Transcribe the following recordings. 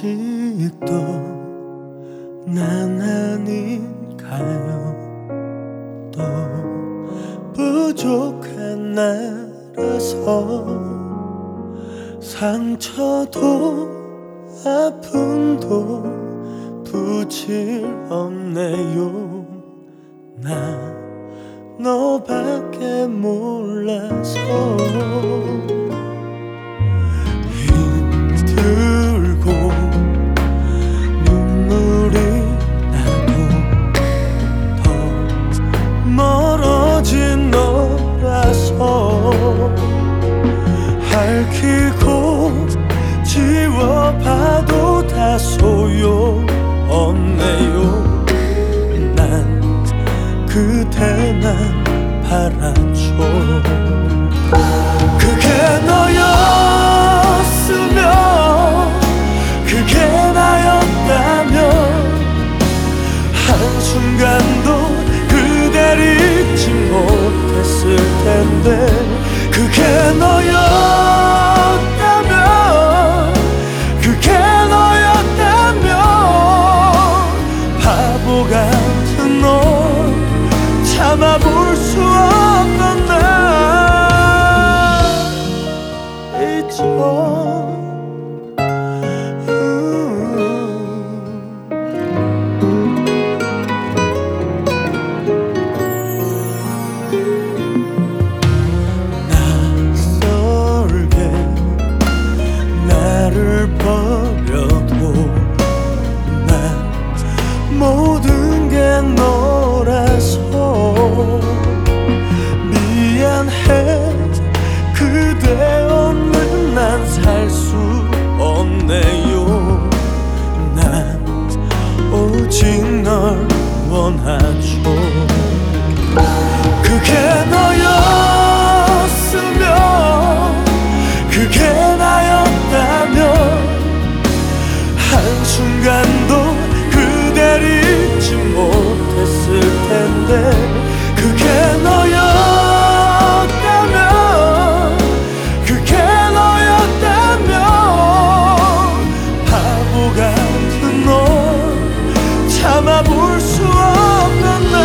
아직도 난 아닌가요? 또 부족한 나라서 상처도 아픔도 부질 없네요. 나 너밖에 몰라서 소용없네요. 난 그대만 바라죠. 그게 너였으면 그게 나였다면 한순간도 그댈 잊지 못했을 텐데 그게 너였 한 순간도 그댈 잊지 못했을 텐데 그게 너였다면 그게 너였다면 바보 같은 널 참아볼 수 없던 날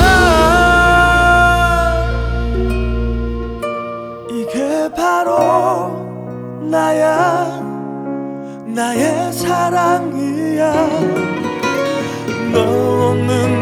이게 바로 나야 나의 사랑이야. 너 없는